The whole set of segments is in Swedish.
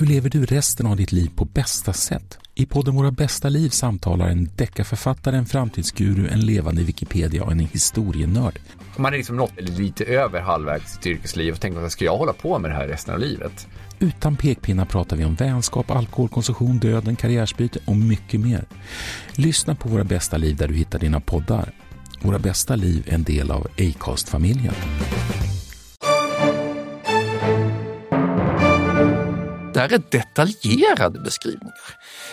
Hur lever du resten av ditt liv på bästa sätt? I podden Våra bästa liv samtalar en deckarförfattare, en framtidsguru, en levande Wikipedia och en historienörd. Man är liksom nått lite över halvvägs i sitt yrkesliv och tänker att ska jag hålla på med det här resten av livet? Utan pekpinnar pratar vi om vänskap, alkoholkonsumtion, döden, karriärsbyte och mycket mer. Lyssna på Våra bästa liv där du hittar dina poddar. Våra bästa liv är en del av Acast-familjen. Där är detaljerade beskrivningar.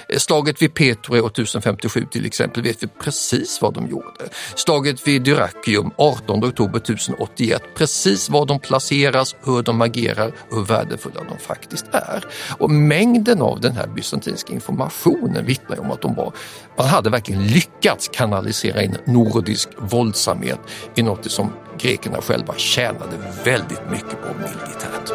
Eh, Slaget vid Petre 1057 till exempel vet vi precis vad de gjorde. Slaget vid Dyrrachium 18 oktober 1081, precis var de placeras, hur de agerar och hur värdefulla de faktiskt är. Och mängden av den här bysantinska informationen vittnar om att de var, man hade verkligen lyckats kanalisera in nordisk våldsamhet i något som grekerna själva tjänade väldigt mycket på militärt.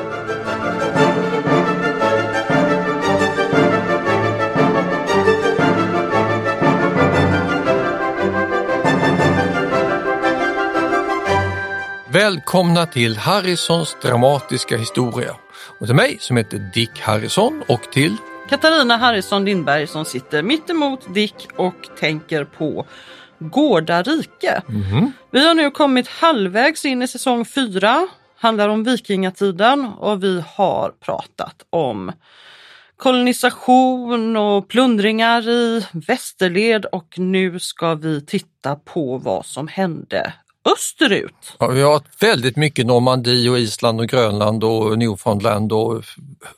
Välkomna till Harrisons dramatiska historia. Och till mig som heter Dick Harrison och till Katarina Harrison Lindberg som sitter mitt emot Dick och tänker på Gårdarike. Mm. Vi har nu kommit halvvägs in i säsong 4, handlar om vikingatiden och vi har pratat om kolonisation och plundringar i västerled och nu ska vi titta på vad som hände österut. Ja, vi har väldigt mycket Normandie och Island och Grönland och Newfoundland och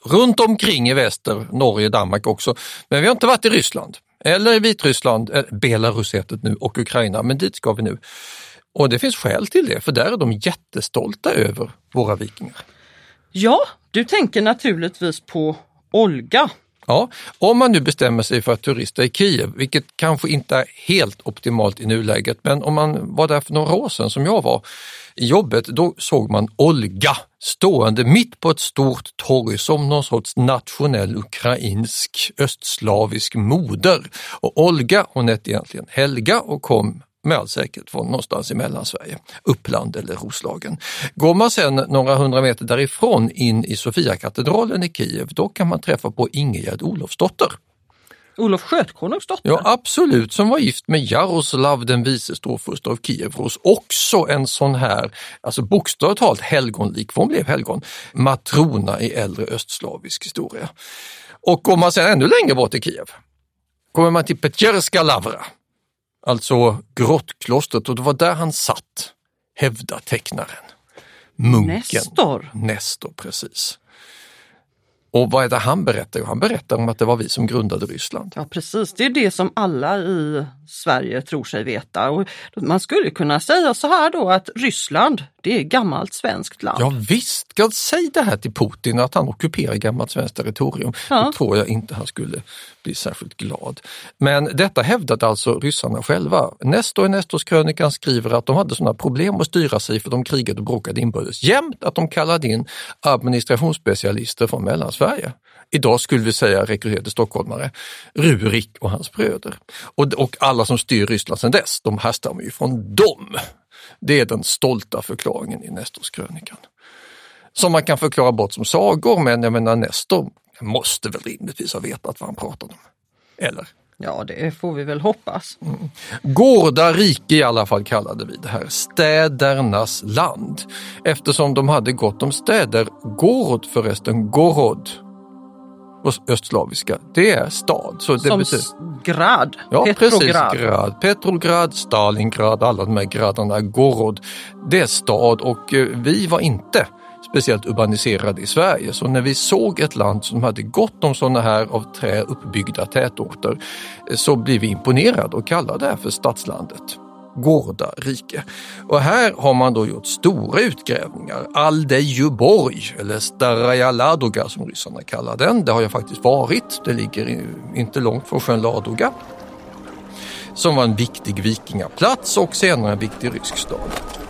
runt omkring i väster, Norge, Danmark också. Men vi har inte varit i Ryssland eller i Vitryssland, eh, Belarus heter det nu och Ukraina, men dit ska vi nu. Och det finns skäl till det, för där är de jättestolta över våra vikingar. Ja, du tänker naturligtvis på Olga Ja, om man nu bestämmer sig för att turista i Kiev, vilket kanske inte är helt optimalt i nuläget, men om man var där för några år sedan som jag var i jobbet, då såg man Olga stående mitt på ett stort torg som någon sorts nationell ukrainsk östslavisk moder. Och Olga, hon hette egentligen Helga och kom med all säkerhet från någonstans i Mellansverige, Uppland eller Roslagen. Går man sen några hundra meter därifrån in i Sofiakatedralen i Kiev, då kan man träffa på Ingegerd Olofsdotter. Olof Skötkonungs dotter? Ja absolut, som var gift med Jaroslav den vise storfurste av Kievros. Också en sån här, alltså bokstavligt talat helgonlik, för hon blev helgon, matrona i äldre östslavisk historia. Och går man sen ännu längre bort i Kiev, kommer man till Petjerska Lavra alltså grottklostret och det var där han satt, hävdar tecknaren. Munken. Nestor. Nestor, precis. Och vad är det han berättar? Jo, han berättar om att det var vi som grundade Ryssland. Ja precis, det är det som alla i Sverige tror sig veta. Och man skulle kunna säga så här då att Ryssland, det är gammalt svenskt land. Ja visst, säg det här till Putin att han ockuperar gammalt svenskt territorium. Ja. Då tror jag inte han skulle bli särskilt glad. Men detta hävdade alltså ryssarna själva. Nestor i Nestors krönikan skriver att de hade sådana problem att styra sig för de krigade och bråkade inbördes jämt att de kallade in administrationsspecialister från Mellansverige. Idag skulle vi säga rekryterade stockholmare, Rurik och hans bröder. Och, och alla som styr Ryssland sedan dess, de härstammar ju från dem. Det är den stolta förklaringen i Nestors krönikan. Som man kan förklara bort som sagor, men jag menar Nestor måste väl rimligtvis ha vetat vad han pratade om. Eller? Ja, det får vi väl hoppas. Mm. Gårda rike i alla fall kallade vi det här, städernas land. Eftersom de hade gott om städer. Gårod förresten, Gorod på östslaviska, det är stad. Så det Som betyder... grad, ja, Petrograd. Precis, grad. Petrograd, Stalingrad, alla de här graderna, Gorod. Det är stad och eh, vi var inte speciellt urbaniserade i Sverige. Så när vi såg ett land som hade gott om sådana här av trä uppbyggda tätorter eh, så blev vi imponerade och kallade det för stadslandet. Gårda rike. Och här har man då gjort stora utgrävningar. Aldejuborg, eller Staraja Ladoga som ryssarna kallar den. Det har jag faktiskt varit. Det ligger inte långt från sjön Ladoga. Som var en viktig vikingaplats och senare en viktig rysk stad.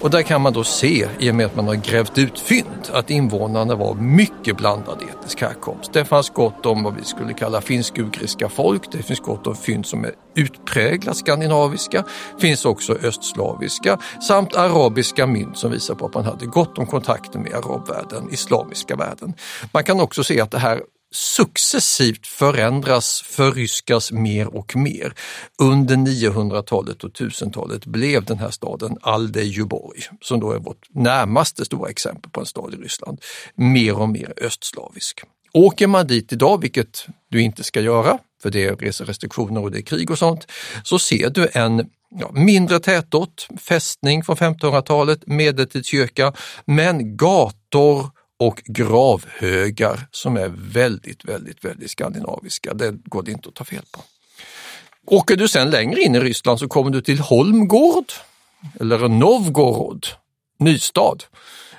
Och där kan man då se, i och med att man har grävt ut fynd, att invånarna var mycket blandad etnisk härkomst. Det fanns gott om vad vi skulle kalla finsk-ugriska folk, det finns gott om fynd som är utpräglat skandinaviska, finns också östslaviska samt arabiska mynt som visar på att man hade gott om kontakter med arabvärlden, islamiska världen. Man kan också se att det här successivt förändras, förryskas mer och mer. Under 900-talet och 1000-talet blev den här staden Aldejuborg, som då är vårt närmaste stora exempel på en stad i Ryssland, mer och mer östslavisk. Åker man dit idag, vilket du inte ska göra, för det är reserestriktioner och det är krig och sånt, så ser du en ja, mindre tätort, fästning från 1500-talet, medeltidskyrka, men gator och gravhögar som är väldigt, väldigt, väldigt skandinaviska. Det går det inte att ta fel på. Åker du sen längre in i Ryssland så kommer du till Holmgård eller Novgorod, Nystad,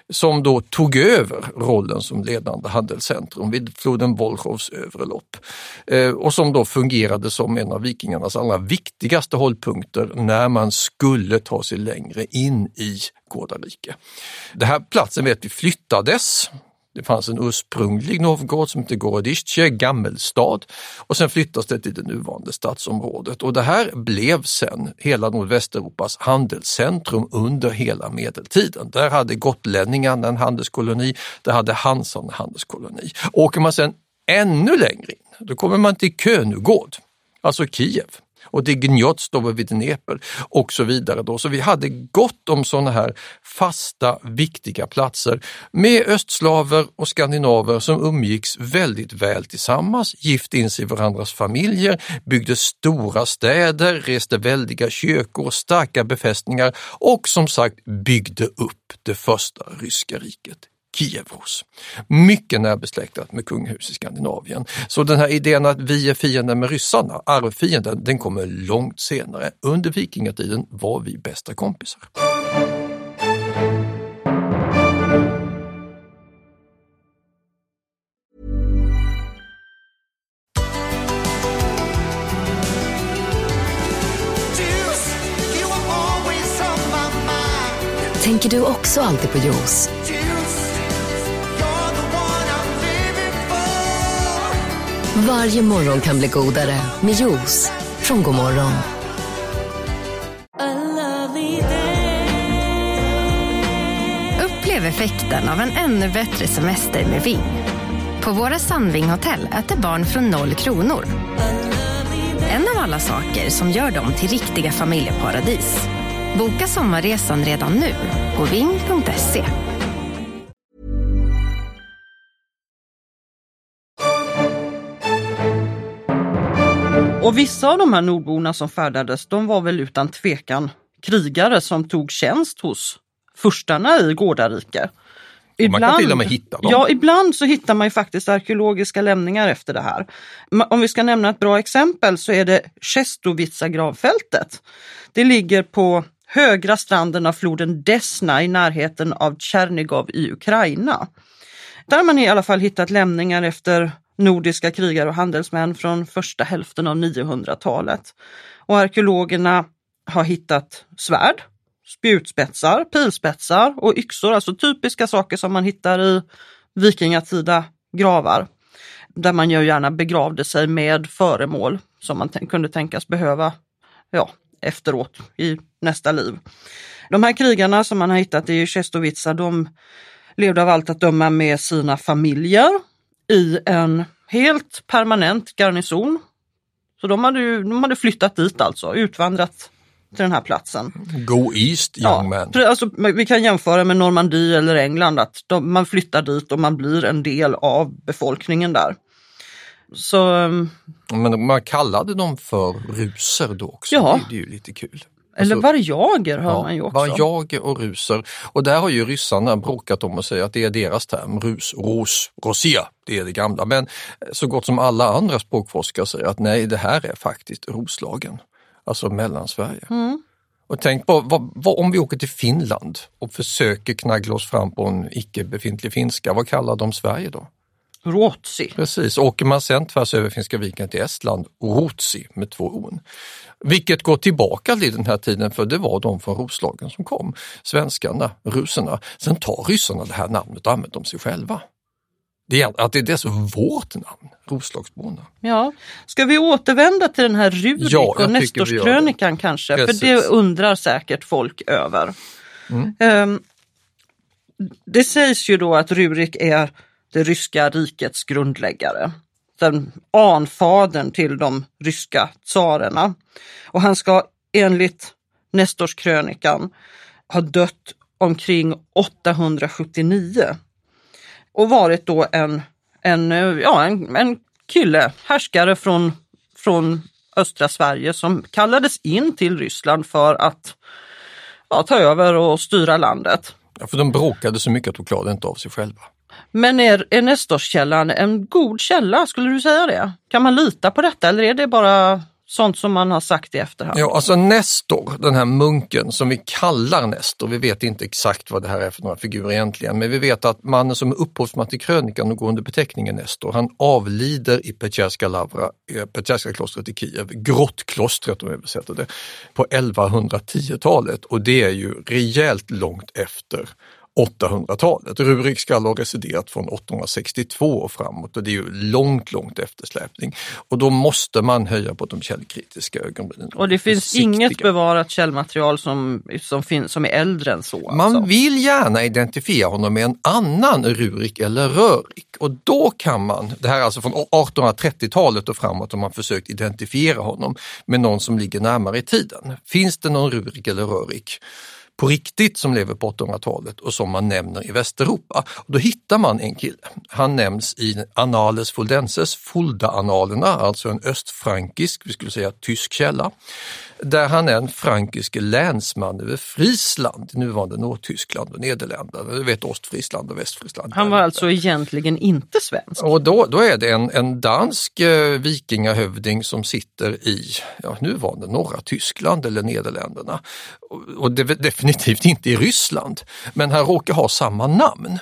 som då tog över rollen som ledande handelscentrum vid floden Volchovs övre lopp eh, och som då fungerade som en av vikingarnas allra viktigaste hållpunkter när man skulle ta sig längre in i Gårdarike. Den här platsen vet vi flyttades det fanns en ursprunglig Novgorod som hette Gorodistje, gammelstad och sen flyttas det till det nuvarande stadsområdet och det här blev sen hela Nordvästeuropas handelscentrum under hela medeltiden. Där hade gotlänningarna en handelskoloni, där hade Hansan en handelskoloni. Åker man sen ännu längre in, då kommer man till Könugård, alltså Kiev och det Gnjots då vid Dnepr och så vidare. Då. Så vi hade gott om sådana här fasta, viktiga platser med östslaver och skandinaver som umgicks väldigt väl tillsammans, gifte in sig i varandras familjer, byggde stora städer, reste väldiga kyrkor, starka befästningar och som sagt byggde upp det första ryska riket. Kievros. Mycket närbesläktat med kungahus i Skandinavien. Så den här idén att vi är fienden med ryssarna, arvfienden, den kommer långt senare. Under vikingatiden var vi bästa kompisar. Tänker du också alltid på juice? Varje morgon kan bli godare med juice från Godmorgon. Upplev effekten av en ännu bättre semester med Ving. På våra Sandvinghotell äter barn från noll kronor. En av alla saker som gör dem till riktiga familjeparadis. Boka sommarresan redan nu på ving.se. Och vissa av de här nordborna som färdades, de var väl utan tvekan krigare som tog tjänst hos furstarna i Gårdarike. Ibland, man kan till och med hitta dem. Ja, ibland så hittar man ju faktiskt arkeologiska lämningar efter det här. Om vi ska nämna ett bra exempel så är det Chestovica gravfältet. Det ligger på högra stranden av floden Desna i närheten av Tjernigov i Ukraina. Där har man i alla fall hittat lämningar efter nordiska krigare och handelsmän från första hälften av 900-talet. Och arkeologerna har hittat svärd, spjutspetsar, pilspetsar och yxor, alltså typiska saker som man hittar i vikingatida gravar. Där man ju gärna begravde sig med föremål som man kunde tänkas behöva ja, efteråt i nästa liv. De här krigarna som man har hittat i Chestovica, de levde av allt att döma med sina familjer i en helt permanent garnison. Så de hade, de hade flyttat dit alltså, utvandrat till den här platsen. Go East young ja, man. Alltså, vi kan jämföra med Normandie eller England, att de, man flyttar dit och man blir en del av befolkningen där. Så, ehm, Men man kallade dem för ruser då också, ja. det är ju lite kul. Eller alltså, varjager hör ja, man ju också. Varjager och ruser. Och där har ju ryssarna bråkat om att säga att det är deras term, rus, ros, rosia, det är det gamla. Men så gott som alla andra språkforskare säger att nej, det här är faktiskt Roslagen, alltså Mellansverige. Mm. Och tänk på vad, vad, om vi åker till Finland och försöker knaggla oss fram på en icke befintlig finska, vad kallar de Sverige då? Ruotsi. Precis, åker man sen tvärs över Finska viken till Estland, Ruotsi med två on. Vilket går tillbaka till den här tiden för det var de från Roslagen som kom, svenskarna, russerna. Sen tar ryssarna det här namnet och använder dem sig själva. Det är, att det är dessutom vårt namn, Roslagsborna. Ja, ska vi återvända till den här Rurik Ja, och Nestorskrönikan kanske? Precis. För det undrar säkert folk över. Mm. Ehm, det sägs ju då att Rurik är det ryska rikets grundläggare. Den anfadern till de ryska tsarerna. Och han ska enligt Nestorskrönikan ha dött omkring 879 och varit då en, en, ja, en, en kille, härskare från, från östra Sverige som kallades in till Ryssland för att ja, ta över och styra landet. Ja, för de bråkade så mycket att de klarade inte av sig själva. Men är, är Nestorskällan en god källa, skulle du säga det? Kan man lita på detta eller är det bara sånt som man har sagt i efterhand? Ja, alltså Nestor, den här munken som vi kallar Nestor, vi vet inte exakt vad det här är för några figurer egentligen, men vi vet att mannen som är upphovsman till krönikan och går under beteckningen Nestor, han avlider i Petjerska Lavra, eh, Petjerska klostret i Kiev, grottklostret om vi översätter det, på 1110-talet och det är ju rejält långt efter 800-talet. Rurik skall ha residerat från 862 och framåt och det är ju långt, långt eftersläpning. Och då måste man höja på de källkritiska ögonbrynen. Och det finns Försiktiga. inget bevarat källmaterial som, som, fin, som är äldre än så? Man alltså. vill gärna identifiera honom med en annan Rurik eller Rörik och då kan man, det här är alltså från 1830-talet och framåt, har man försökt identifiera honom med någon som ligger närmare i tiden. Finns det någon Rurik eller Rörik på riktigt som lever på 800-talet och som man nämner i Västeuropa. Och då hittar man en kille. Han nämns i Annales Fuldenses, Fulda-annalerna, alltså en östfrankisk, vi skulle säga tysk källa, där han är en frankisk länsman över Friesland, nuvarande Nordtyskland och Nederländerna, du vet Ostfriesland och Västfriesland. Han var alltså egentligen inte svensk? Och då, då är det en, en dansk eh, vikingahövding som sitter i ja, nuvarande norra Tyskland eller Nederländerna. Och, och det, definitivt inte i Ryssland, men han råkar ha samma namn.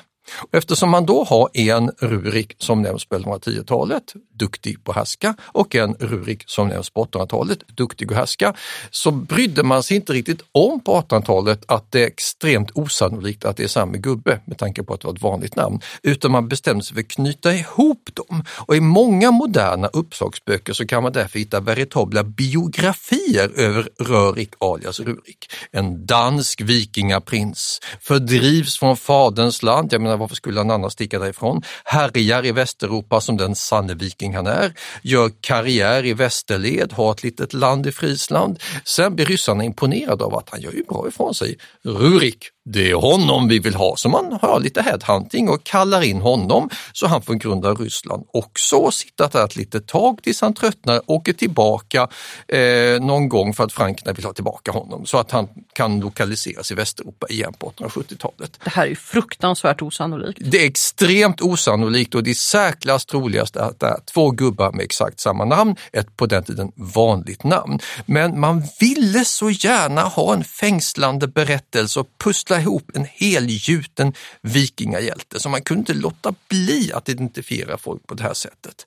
Eftersom man då har en Rurik som nämns på 1110-talet, duktig på härska, och en Rurik som nämns på 1800-talet, duktig att härska, så brydde man sig inte riktigt om på 1800-talet att det är extremt osannolikt att det är samma gubbe med tanke på att det var ett vanligt namn, utan man bestämde sig för att knyta ihop dem. Och i många moderna uppslagsböcker så kan man därför hitta veritabla biografier över Rörik alias Rurik. En dansk vikingaprins, fördrivs från faderns land, jag menar varför skulle han annars sticka därifrån, härjar i Västeuropa som den sanne viking han är, gör karriär i västerled, har ett litet land i Friesland. Sen blir ryssarna imponerade av att han gör ju bra ifrån sig. Rurik, det är honom vi vill ha. Så man har lite headhunting och kallar in honom så han får grunda Ryssland också och sitta där ett litet tag tills han tröttnar, åker tillbaka eh, någon gång för att frankerna vill ha tillbaka honom så att han kan lokaliseras i Västeuropa igen på 1870-talet. Det här är fruktansvärt osannolikt. Det är extremt osannolikt och det är särklass troligast att det är två gubbar med exakt samma namn, ett på den tiden vanligt namn. Men man ville så gärna ha en fängslande berättelse och pussla ihop en helgjuten vikingahjälte så man kunde inte låta bli att identifiera folk på det här sättet.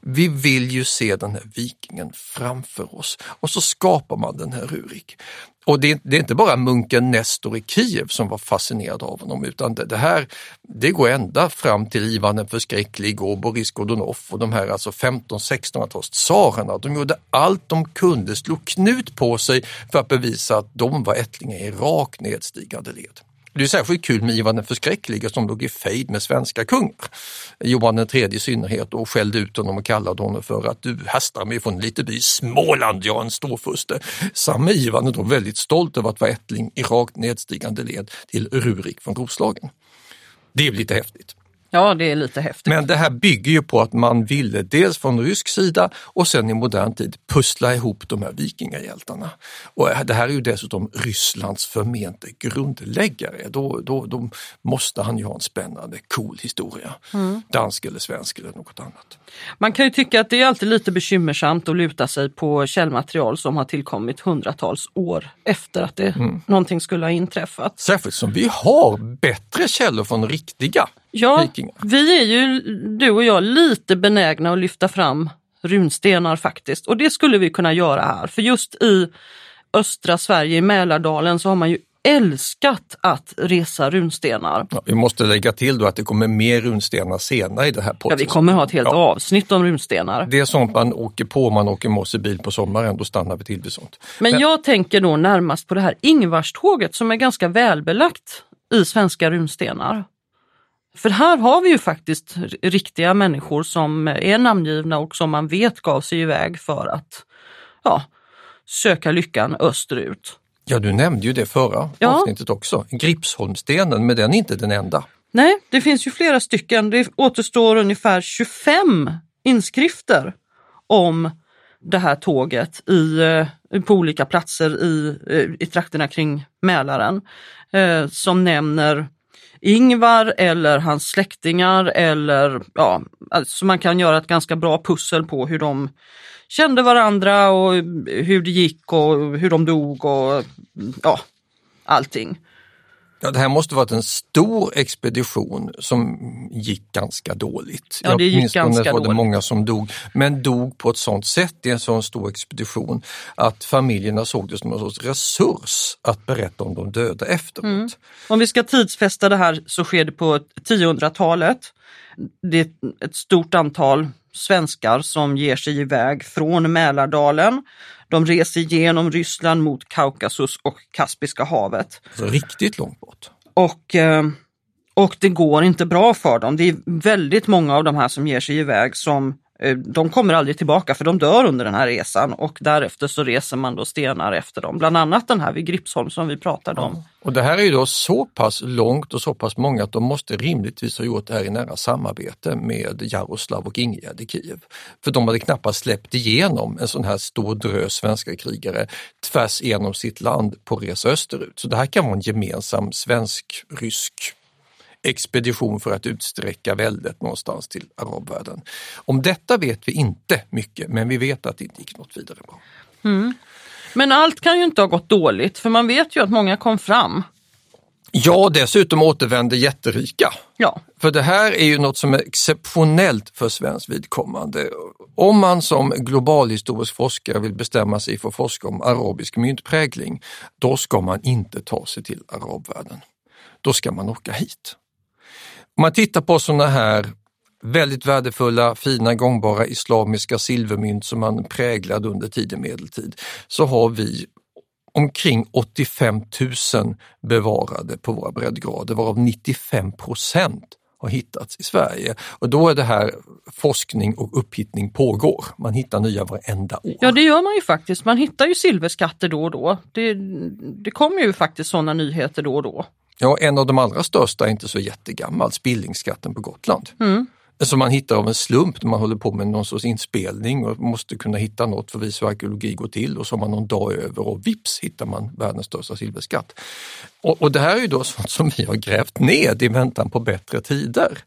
Vi vill ju se den här vikingen framför oss och så skapar man den här Rurik. Och det är, det är, inte bara munken Nestor i Kiev som var fascinerad av honom utan det, det här det går ända fram till Ivan den förskräcklige och Boris Godunov och de här alltså 15-1600-tals tsarerna. De gjorde allt de kunde, slog knut på sig för att bevisa att de var ättlingar i rakt nedstigande led. Det är särskilt kul med Ivan den förskräcklige som låg i fejd med svenska kungar. Johan den tredje i synnerhet och skällde ut honom och kallade honom för att du hästar mig från en liten by Småland, jag är en storfurste. Samme Ivan är då väldigt stolt över att vara ättling i rakt nedstigande led till Rurik från Roslagen. Det är lite häftigt. Ja, det är lite häftigt. Men det här bygger ju på att man ville dels från rysk sida och sen i modern tid pussla ihop de här vikingahjältarna. Och det här är ju dessutom Rysslands förmente grundläggare. Då, då, då måste han ju ha en spännande, cool historia. Mm. Dansk eller svensk eller något annat. Man kan ju tycka att det är alltid lite bekymmersamt att luta sig på källmaterial som har tillkommit hundratals år efter att det, mm. någonting skulle ha inträffat. Särskilt som vi har bättre källor från riktiga Ja, vikingar. vi är ju, du och jag, lite benägna att lyfta fram runstenar faktiskt. Och det skulle vi kunna göra här. För just i östra Sverige, i Mälardalen, så har man ju älskat att resa runstenar. Ja, vi måste lägga till då att det kommer mer runstenar senare i det här Ja, podden. vi kommer ha ett helt Ja. avsnitt om runstenar. Det är sånt man åker på om man åker mossbil på sommaren, då stannar vi till vid sånt. Men jag tänker då närmast på det här Ingvarståget som är ganska välbelagt i svenska runstenar. För här har vi ju faktiskt riktiga människor som är namngivna och som man vet gav sig iväg för att ja, söka lyckan österut. Ja, du nämnde ju det förra Ja. avsnittet också. Gripsholmsstenen, men den är inte den enda. Nej, det finns ju flera stycken. Det återstår ungefär 25 inskrifter om det här tåget i, eh, på olika platser i, eh, i trakterna kring Mälaren eh, som nämner Ingvar eller hans släktingar eller ja, alltså man kan göra ett ganska bra pussel på hur de kände varandra och hur det gick och hur de dog och ja, allting. Ja, det här måste varit en stor expedition som gick ganska dåligt. Ja, det gick ganska var det dåligt. många som dog, men dog på ett sånt sätt i en sån stor expedition att familjerna såg det som en sorts resurs att berätta om de döda efteråt. Mm. Om vi ska tidsfästa det här så sker det på 1000-talet. Det är ett stort antal svenskar som ger sig iväg från Mälardalen. De reser genom Ryssland mot Kaukasus och Kaspiska havet. Så riktigt långt bort. Och, eh, och det går inte bra för dem. Det är väldigt många av de här som ger sig iväg som Eh, de kommer aldrig tillbaka för de dör under den här resan och därefter så reser man då stenar efter dem. Bland annat den här vid Gripsholm som vi pratade om. Och det här är ju då så pass långt och så pass många att de måste rimligtvis ha gjort det här i nära samarbete med Jaroslav och Ingegärd i Kiev. För de hade knappast släppt igenom en sån här stor drös svenska krigare tvärs igenom sitt land på resa österut. Så det här kan vara en gemensam svensk-rysk expedition för att utsträcka väldet någonstans till arabvärlden. Om detta vet vi inte mycket, men vi vet att det inte gick något vidare bra. Men allt kan ju inte ha gått dåligt för man vet ju att många kom fram. Ja, dessutom återvände jätterika. Ja, För det här är ju något som är exceptionellt för svenskt vidkommande. Om man som globalhistorisk forskare vill bestämma sig för att forska om arabisk myntprägling, då ska man inte ta sig till arabvärlden. Då ska man åka hit. Om man tittar på sådana här väldigt värdefulla, fina, gångbara islamiska silvermynt som man präglade under tidig medeltid, så har vi omkring 85 000 bevarade på våra breddgrader, varav 95 procent har hittats i Sverige. Och då är det här forskning och upphittning pågår. Man hittar nya varenda år. ja det gör man ju faktiskt. Man hittar ju silverskatter då och då. Det, det kommer ju faktiskt sådana nyheter då och då. Ja, en av de allra största är inte så jättegammal, Spillingskatten på Gotland. Mm. Som man hittar av en slump när man håller på med någon sorts inspelning och måste kunna hitta något för vis hur arkeologi går till och så har man någon dag över och vips hittar man världens största silverskatt. Och, och det här är ju då sånt som vi har grävt ned i väntan på bättre tider.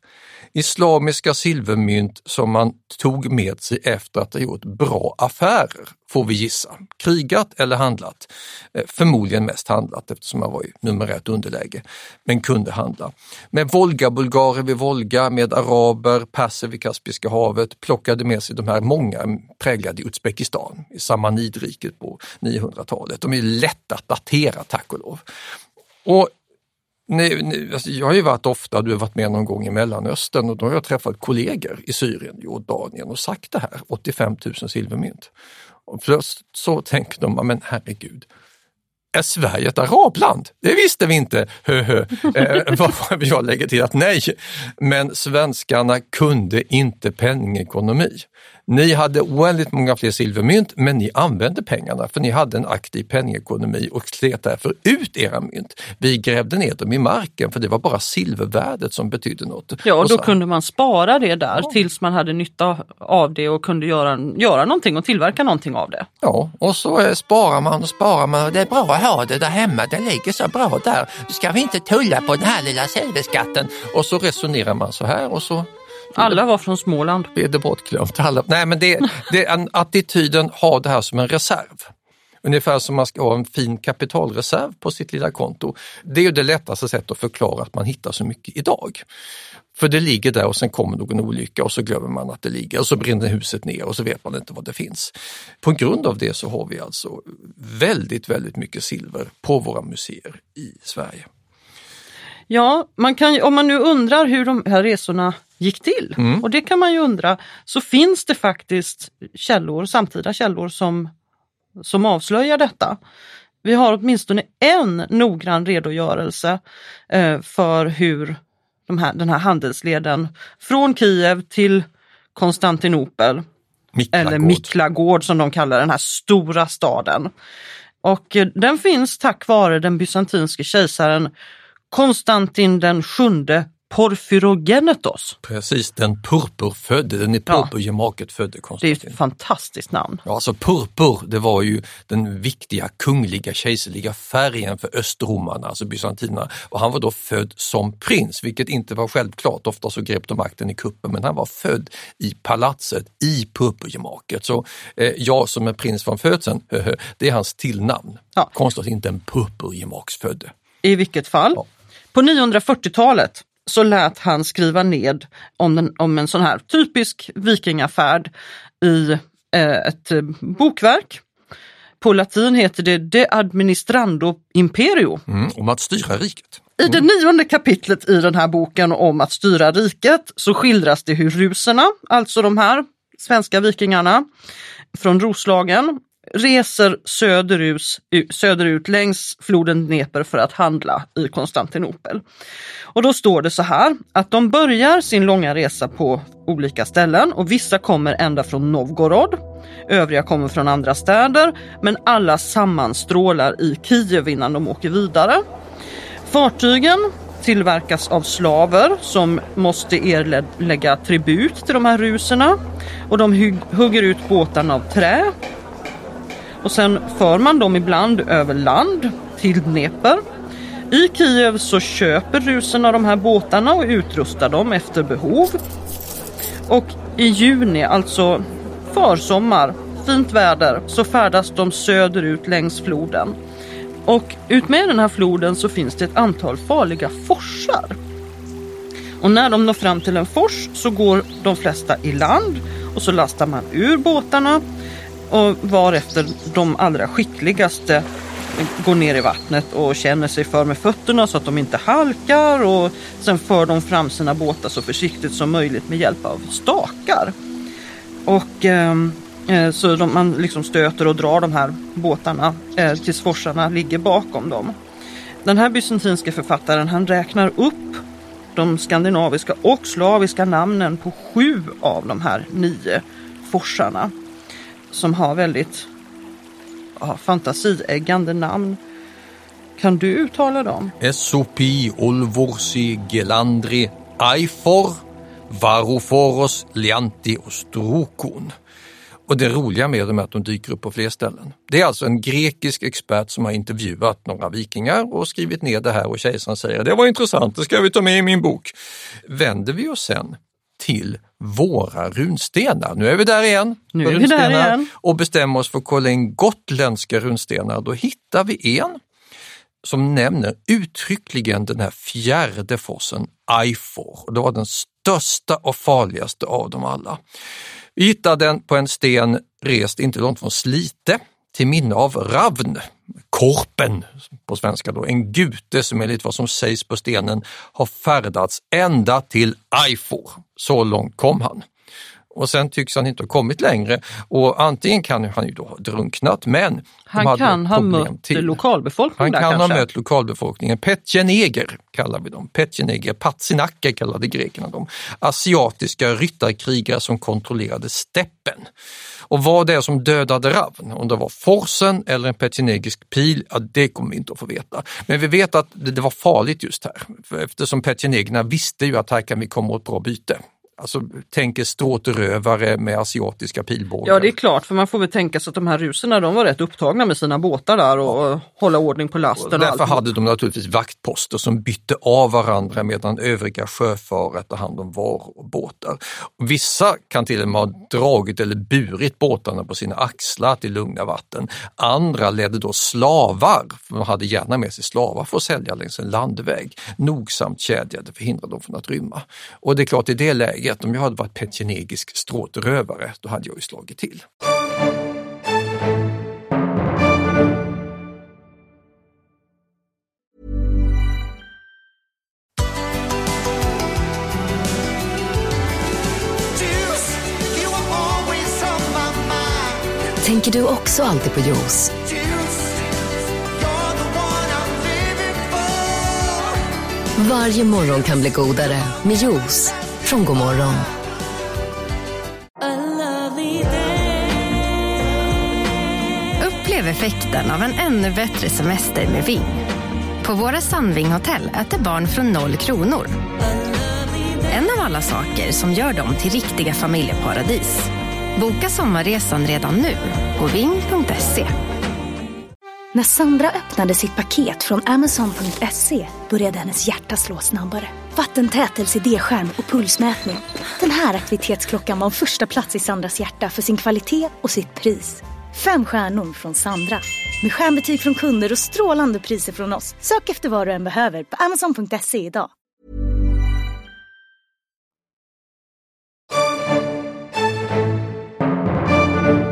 Islamiska silvermynt som man tog med sig efter att ha gjort bra affärer, får vi gissa. Krigat eller handlat. Eh, förmodligen mest handlat eftersom man var i numerärt underläge, men kunde handla. Med Volga-bulgarer vid Volga, med araber, perser vid Kaspiska havet, plockade med sig de här många präglade i Uzbekistan, i Samanidriket på 900-talet. De är lätta att datera, tack och lov. Och Nej, nej, alltså jag har ju varit ofta, du har varit med någon gång i Mellanöstern och då har jag träffat kollegor i Syrien, Jordanien och sagt det här, 85 000 silvermynt. Och plötsligt så tänker de, men herregud, är Sverige ett arabland? Det visste vi inte. Hö, hö. Eh, vad jag lägger till att nej, men svenskarna kunde inte penningekonomi. Ni hade oändligt många fler silvermynt, men ni använde pengarna för ni hade en aktiv penningekonomi och slet därför ut era mynt. Vi grävde ner dem i marken för det var bara silvervärdet som betydde något. Ja, och då så- kunde man spara det där tills man hade nytta av det och kunde göra, göra någonting och tillverka någonting av det. Ja, och så eh, sparar man och sparar man och det är bra att ha det där hemma, det ligger så bra där. Ska vi inte tulla på den här lilla silverskatten. Och så resonerar man så här och så Alla var från Småland. det bortglömt. Alla. Nej, men det, det är en, attityden har det här som en reserv. Ungefär som man ska ha en fin kapitalreserv på sitt lilla konto. Det är ju det lättaste sättet att förklara att man hittar så mycket idag. För det ligger där och sen kommer någon olycka och så glömmer man att det ligger och så brinner huset ner och så vet man inte vad det finns. På grund av det så har vi alltså väldigt, väldigt mycket silver på våra museer i Sverige. Ja, man kan, om man nu undrar hur de här resorna gick till, mm. och det kan man ju undra, så finns det faktiskt källor, samtida källor som, som avslöjar detta. Vi har åtminstone en noggrann redogörelse eh, för hur de här, den här handelsleden från Kiev till Konstantinopel, Miklagård. eller Miklagård som de kallar den här stora staden. Och eh, den finns tack vare den bysantinske kejsaren Konstantin den sjunde Porphyrogenetos. Precis, den purpurfödde, den i purpurgemaket födde Konstantin. Det är ett fantastiskt namn. Ja, alltså purpur, det var ju den viktiga kungliga kejserliga färgen för östromarna, alltså bysantinerna. Och han var då född som prins, vilket inte var självklart. Ofta så grep de makten i kuppen, men han var född i palatset i purpurgemaket. Så eh, jag som är prins från födseln, det är hans tillnamn. Ja. Konstantin den purpurgemaksfödde. I vilket fall. Ja. På 940-talet så lät han skriva ned om, den, om en sån här typisk vikingafärd i eh, ett eh, bokverk. På latin heter det De administrando imperio. Mm, om att styra riket. Mm. I det nionde kapitlet i den här boken om att styra riket så skildras det hur ruserna, alltså de här svenska vikingarna från Roslagen, reser söderut, söderut längs floden Dnepr för att handla i Konstantinopel. Och då står det så här att de börjar sin långa resa på olika ställen och vissa kommer ända från Novgorod. Övriga kommer från andra städer men alla sammanstrålar i Kiev innan de åker vidare. Fartygen tillverkas av slaver som måste erlägga tribut till de här ruserna och de hugger ut båtarna av trä och sen för man dem ibland över land till Dnepr. I Kiev så köper ruserna de här båtarna och utrustar dem efter behov. Och i juni, alltså försommar, fint väder, så färdas de söderut längs floden. Och utmed den här floden så finns det ett antal farliga forsar. Och när de når fram till en fors så går de flesta i land och så lastar man ur båtarna och varefter de allra skickligaste går ner i vattnet och känner sig för med fötterna så att de inte halkar och sen för de fram sina båtar så försiktigt som möjligt med hjälp av stakar. Och ehm, eh, så de, man liksom stöter och drar de här båtarna eh, tills forsarna ligger bakom dem. Den här bysantinske författaren han räknar upp de skandinaviska och slaviska namnen på sju av de här nio forsarna som har väldigt ja, fantasieggande namn. Kan du uttala dem? Esopi, Olvorsi, Gelandri, Aifor, Varoforos, Lianti och Strokon. Och det roliga med dem är att de dyker upp på fler ställen. Det är alltså en grekisk expert som har intervjuat några vikingar och skrivit ner det här och kejsaren säger det var intressant, det ska vi ta med i min bok. Vänder vi oss sen till våra runstenar. Nu är vi där igen. Nu är vi där igen. Och bestämmer oss för att kolla in gotländska runstenar. Då hittar vi en som nämner uttryckligen den här fjärde forsen, Aifor. Det var den största och farligaste av dem alla. Vi hittar den på en sten rest inte långt från Slite till minne av Ravn, Korpen på svenska då, en gute som enligt vad som sägs på stenen har färdats ända till Aifor. Så långt kom han. Och sen tycks han inte ha kommit längre och antingen kan han ju då ha drunknat men han kan ha mött till. lokalbefolkningen Han kan kanske. ha mött lokalbefolkningen. Petjeneger kallar vi dem. Petjeneger, Patsinacker kallade grekerna dem. Asiatiska ryttarkrigare som kontrollerade steppen. Och vad det är som dödade Ravn, om det var forsen eller en petjenegisk pil, ja, det kommer vi inte att få veta. Men vi vet att det, var farligt just här, eftersom petjenegerna visste ju att här kan vi komma åt bra byte Alltså tänker stråtrövare med asiatiska pilbågar. Ja det är klart, för man får väl tänka sig att de här ruserna de var rätt upptagna med sina båtar där och ja. hålla ordning på lasten. Och därför hade de naturligtvis vaktposter som bytte av varandra medan övriga sjöfarare tar hand om varor och båtar. Vissa kan till och med ha dragit eller burit båtarna på sina axlar till lugna vatten. Andra ledde då slavar, för de hade gärna med sig slavar för att sälja längs en landväg, nogsamt kedjade för att hindra dem från att rymma. Och det är klart i det läget, om jag hade varit petjenegisk stråtrövare, då hade jag ju slagit till. Tänker du också alltid på juice? Varje morgon kan bli godare med juice från God. Upplev effekten av en ännu bättre semester med Ving. På våra Sandvinghotell äter barn från noll kronor. En av alla saker som gör dem till riktiga familjeparadis. Boka sommarresan redan nu på ving.se. När Sandra öppnade sitt paket från Amazon.se började hennes hjärta slå snabbare. Vattentät LCD-skärm och pulsmätning. Den här aktivitetsklockan var första plats i Sandras hjärta för sin kvalitet och sitt pris. Fem stjärnor från Sandra. Med stjärnbetyg från kunder och strålande priser från oss. Sök efter vad du än behöver på Amazon.se idag.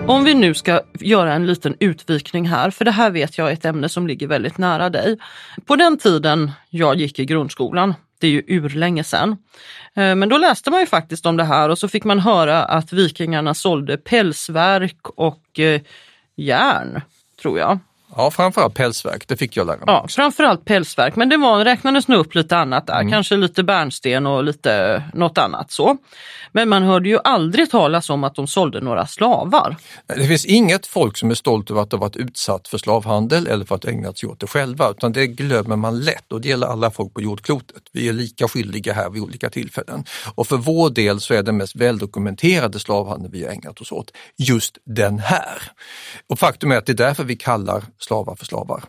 Om vi nu ska göra en liten utvikning här, för det här vet jag är ett ämne som ligger väldigt nära dig. På den tiden jag gick i grundskolan, det är ju urlänge sedan, eh, men då läste man ju faktiskt om det här och så fick man höra att vikingarna sålde pälsverk och eh, järn, tror jag. Ja, framförallt pälsverk, det fick jag lära mig. Ja, framförallt pälsverk, men det var, räknades nog upp lite annat där, mm. kanske lite bärnsten och lite något annat så. Men man hörde ju aldrig talas om att de sålde några slavar. Det finns inget folk som är stolt över att ha varit utsatt för slavhandel eller för att ägnat sig åt det själva, utan det glömmer man lätt och det gäller alla folk på jordklotet. Vi är lika skyldiga här vid olika tillfällen. Och för vår del så är den mest väldokumenterade slavhandeln vi har ägnat oss åt just den här. Och faktum är att det är därför vi kallar slavar för slavar.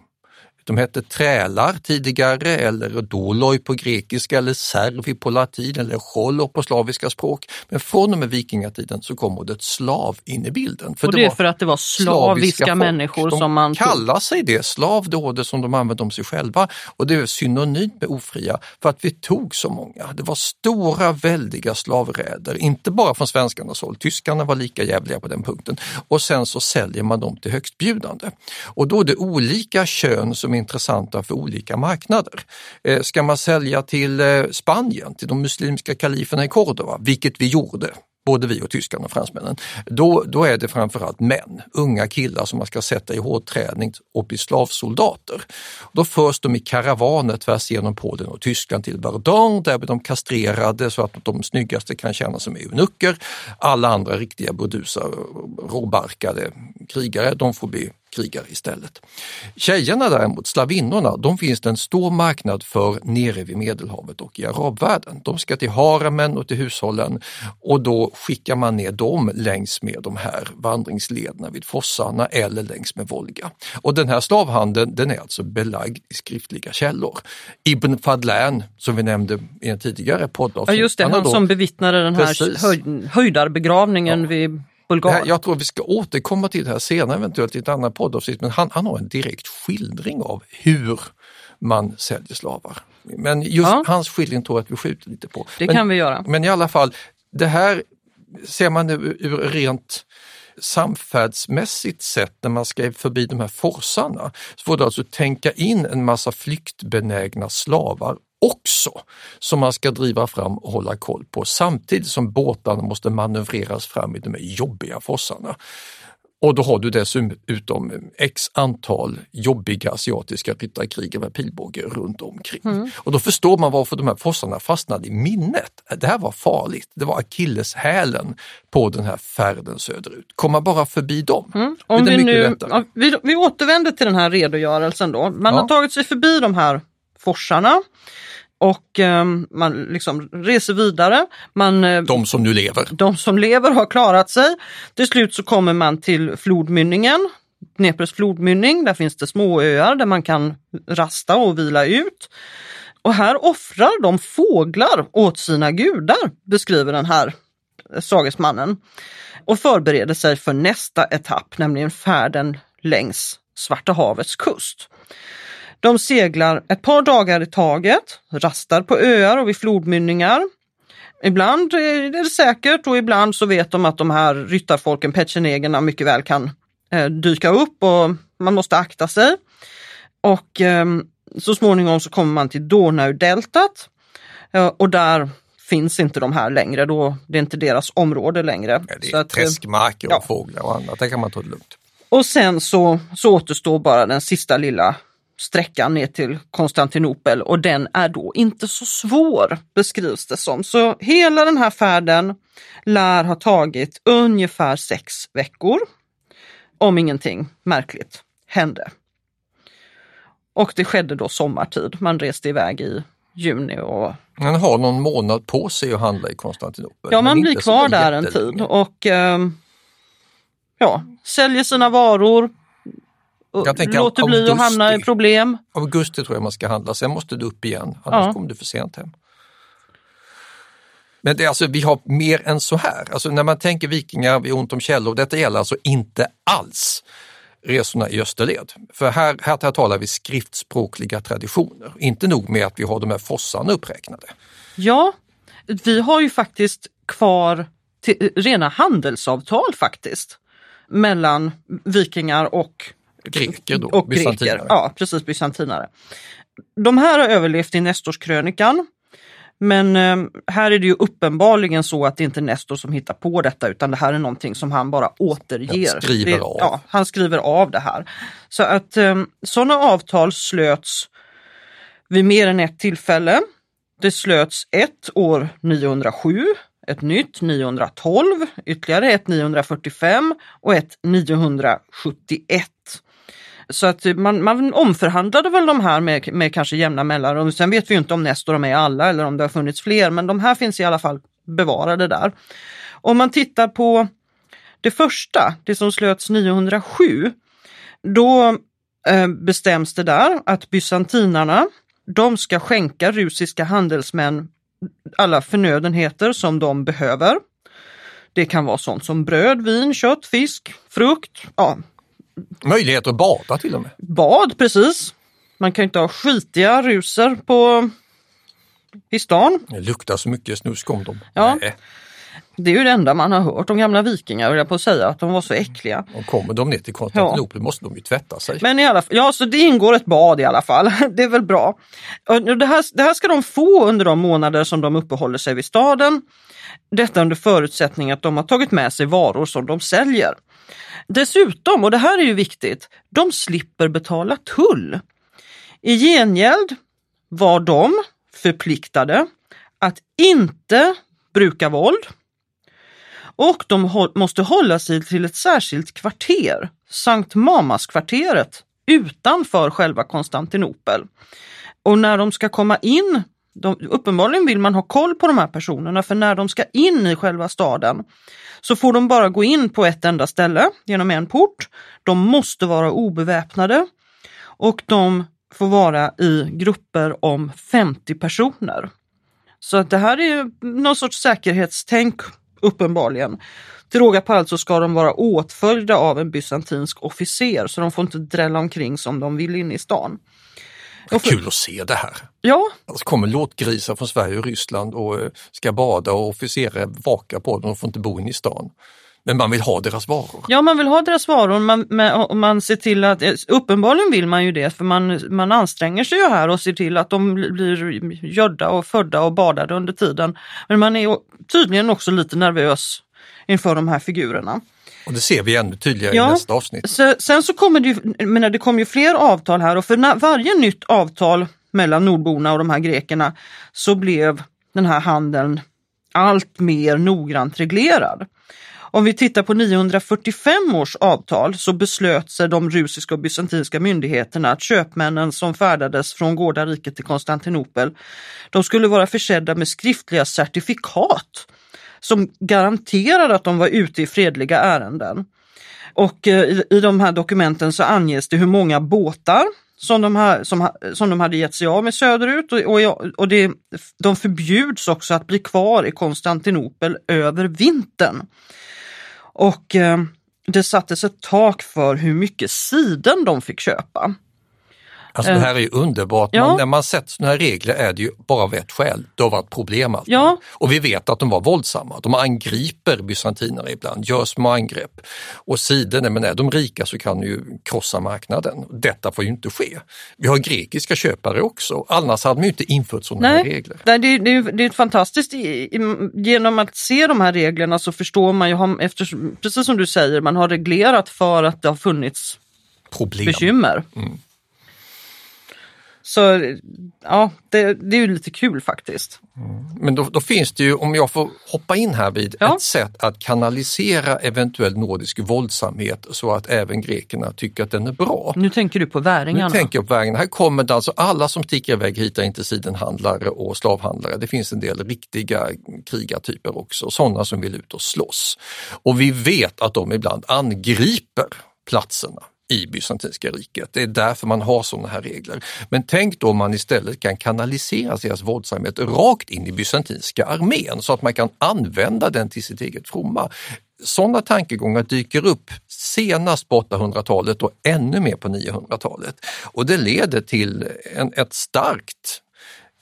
De hette trälar tidigare eller doloi på grekiska eller servi på latin eller cholo på slaviska språk. Men från och med vikingatiden så kom ordet slav in i bilden. För och det, är för att det var slaviska, människor som man... De kallar sig det, slav det ordet som de använde om sig själva och det är synonymt med ofria för att vi tog så många. Det var stora väldiga slavräder, inte bara från svenskarnas håll, tyskarna var lika jävliga på den punkten. Och sen så säljer man dem till högstbjudande. Och då är det olika kön som intressanta för olika marknader. Eh, ska man sälja till eh, Spanien, till de muslimska kaliferna i Cordova, vilket vi gjorde både vi och tyskarna och fransmännen, då, då är det framförallt män, unga killar som man ska sätta i hård träning och bli slavsoldater. Då förs de i karavaner tvärs genom Polen och Tyskland till Verdun, där blir de kastrerade så att de snyggaste kan känna sig med eunucker. Alla andra riktiga burdusa, råbarkade krigare, de får bli krigare istället. Tjejerna däremot, slavinnorna, de finns det en stor marknad för nere vid Medelhavet och i arabvärlden. De ska till haremen och till hushållen och då skickar man ner dem längs med de här vandringslederna vid fossarna eller längs med Volga. Och den här slavhandeln den är alltså belagd i skriftliga källor. Ibn Fadlan som vi nämnde i en tidigare poddavsnitt. Ja just det, han, han som bevittnade den här höj, höjdarbegravningen ja. vid Bulgar. Jag tror vi ska återkomma till det här senare eventuellt i ett annat poddavsnitt men han, han har en direkt skildring av hur man säljer slavar. Men just ja. hans skildring tror jag att vi skjuter lite på. Det men, kan vi göra. Men i alla fall, det här ser man nu ur rent samfärdsmässigt sett när man ska förbi de här forsarna så får du alltså tänka in en massa flyktbenägna slavar också som man ska driva fram och hålla koll på samtidigt som båtarna måste manövreras fram i de här jobbiga fossarna. Och då har du dessutom x antal jobbiga asiatiska ryttarkrigare med pilbåge runt omkring. Mm. Och då förstår man varför de här fossarna fastnade i minnet. Det här var farligt. Det var akilleshälen på den här färden söderut. Kom man bara förbi dem, mm. Om vi, nu, vi, vi återvänder till den här redogörelsen då. Man ja. har tagit sig förbi de här forsarna och eh, man liksom reser vidare. Man, eh, De som nu lever. de som lever har klarat sig. Till slut så kommer man till flodmynningen, Dneprs flodmynning. Där finns det småöar där man kan rasta och vila ut. Och här offrar de fåglar åt sina gudar, beskriver den här sagesmannen. Och förbereder sig för nästa etapp, nämligen färden längs Svarta havets kust. De seglar ett par dagar i taget, rastar på öar och vid flodmynningar. Ibland är det säkert och ibland så vet de att de här ryttarfolken, petchenegerna, mycket väl kan eh, dyka upp och man måste akta sig. Och eh, så småningom så kommer man till Donaudeltat eh, och där finns inte de här längre, då det är inte deras område längre. Ja, det är att, eh, träskmarker och ja. fåglar och annat. Där kan man ta det lugnt. och sen så, så återstår bara den sista lilla sträckan ner till Konstantinopel och den är då inte så svår beskrivs det som. Så hela den här färden lär ha tagit ungefär sex veckor. Om ingenting märkligt hände. Och det skedde då sommartid. Man reste iväg i juni och Man har någon månad på sig att handla i Konstantinopel. Ja, man blir kvar där en tid och ehm, ja, säljer sina varor. Jag tänker låter bli att augusti. hamna i problem. Augusti tror jag man ska handla, sen måste du upp igen, annars Ja. kommer du för sent hem. Men det alltså, vi har mer än så här. Alltså när man tänker vikingar, vi har ont om källor, detta gäller alltså inte alls resorna i österled. För här, här, här talar vi skriftspråkliga traditioner. Inte nog med att vi har de här fossarna uppräknade. Ja, vi har ju faktiskt kvar rena handelsavtal faktiskt mellan vikingar och Greker då, och greker. bysantinare. Ja, precis, bysantinare. De här har överlevt i Nestorskrönikan. Men eh, här är det ju uppenbarligen så att det inte är Nestor som hittar på detta utan det här är någonting som han bara återger. Han skriver det, av. Ja, han skriver av det här. Så att eh, sådana avtal slöts vid mer än ett tillfälle. Det slöts ett år 907, ett nytt 912, ytterligare ett 945 och ett 971. Så att man, man omförhandlade väl de här med, med kanske jämna mellanrum. Sen vet vi ju inte om Nestor är med alla eller om det har funnits fler, men de här finns i alla fall bevarade där. Om man tittar på det första, det som slöts 907, då eh, bestäms det där att bysantinarna, de ska skänka rusiska handelsmän alla förnödenheter som de behöver. Det kan vara sånt som bröd, vin, kött, fisk, frukt, ja, Möjlighet att bada till och med. bad precis. Man kan ju inte ha skitiga ruser på i stan. Det luktar så mycket snusk om dem. Ja. Nej. Det är ju det enda man har hört om gamla vikingar, höll jag på att säga, att de var så äckliga. Och kommer de ner till Konstantinopel måste de ju tvätta sig. Men i alla fall, ja så det ingår ett bad i alla fall. Det är väl bra. Det här, det här ska de få under de månader som de uppehåller sig vid staden. Detta under förutsättning att de har tagit med sig varor som de säljer. Dessutom, och det här är ju viktigt, de slipper betala tull. I gengäld var de förpliktade att inte bruka våld och de hå- måste hålla sig till ett särskilt kvarter, Sankt Mamaskvarteret, utanför själva Konstantinopel. Och när de ska komma in, de, uppenbarligen vill man ha koll på de här personerna, för när de ska in i själva staden så får de bara gå in på ett enda ställe genom en port. De måste vara obeväpnade och de får vara i grupper om 50 personer. Så att det här är någon sorts säkerhetstänk uppenbarligen. Till råga på allt så ska de vara åtföljda av en bysantinsk officer så de får inte drälla omkring som de vill in i stan. Och för- Kul att se det här. Ja, Alltså kommer låtgrisar från Sverige och Ryssland och eh, ska bada och officerare vakar på dem, de får inte bo inne i stan. Men man vill ha deras varor. Ja, man vill ha deras varor man, och man ser till att, eh, uppenbarligen vill man ju det för man, man anstränger sig ju här och ser till att de bli- blir gödda och födda och badade under tiden. Men man är tydligen också lite nervös inför de här figurerna. Och det ser vi ännu tydligare Ja. i nästa avsnitt. Så, sen så kommer det ju, menar, det kommer ju fler avtal här och för när, varje nytt avtal mellan nordborna och de här grekerna så blev den här handeln allt mer noggrant reglerad. Om vi tittar på 945 års avtal så beslöt sig de rusiska och bysantinska myndigheterna att köpmännen som färdades från Gårda riket till Konstantinopel, de skulle vara försedda med skriftliga certifikat som garanterade att de var ute i fredliga ärenden. Och eh, i, i de här dokumenten så anges det hur många båtar som de, här, som, som de hade gett sig av med söderut och, och, och det, de förbjuds också att bli kvar i Konstantinopel över vintern. Och eh, det sattes ett tak för hur mycket siden de fick köpa. Alltså det här är ju underbart. Ja. Man, när man sett sådana här regler är det ju bara av ett skäl. Det har varit problem. Alltså. Ja. Och vi vet att de var våldsamma. De angriper bysantinerna ibland, gör små angrepp. Och sidorna, men är de rika så kan de ju krossa marknaden. Detta får ju inte ske. Vi har grekiska köpare också, annars hade man ju inte infört sådana Nej. här regler. Det, det, det, det är fantastiskt. Genom att se de här reglerna så förstår man ju, eftersom, precis som du säger, man har reglerat för att det har funnits Problem. bekymmer. Mm. Så ja, det, det är ju lite kul faktiskt. Mm. Men då, då, finns det ju, om jag får hoppa in här vid, ja. ett sätt att kanalisera eventuell nordisk våldsamhet så att även grekerna tycker att den är bra. Nu tänker du på väringarna? Nu tänker jag på väringarna. Här kommer det alltså alla som sticker iväg hit är inte sidenhandlare och slavhandlare. Det finns en del riktiga krigartyper också, sådana som vill ut och slåss. Och vi vet att de ibland angriper platserna i Bysantinska riket. Det är därför man har sådana här regler. Men tänk då om man istället kan kanalisera deras våldsamhet rakt in i bysantinska armén så att man kan använda den till sitt eget fromma. Sådana tankegångar dyker upp senast på 800-talet och ännu mer på 900-talet. Och det leder till en, ett starkt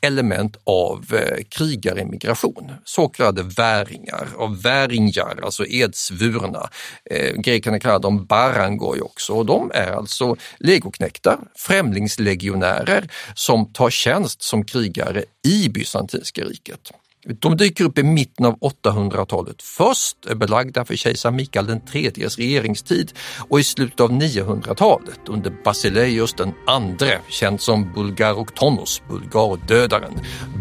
element av eh, krigaremigration, så kallade väringar, av väringar, alltså edsvurna. Eh, grekerna kallar dem barangoi också och de är alltså legoknektar, främlingslegionärer som tar tjänst som krigare i Bysantinska riket. De dyker upp i mitten av 800-talet. Först är belagda för kejsar Mikael IIIs regeringstid och i slutet av 900-talet under Basileios den andre, känd som Bulgaroktonos, bulgardödaren.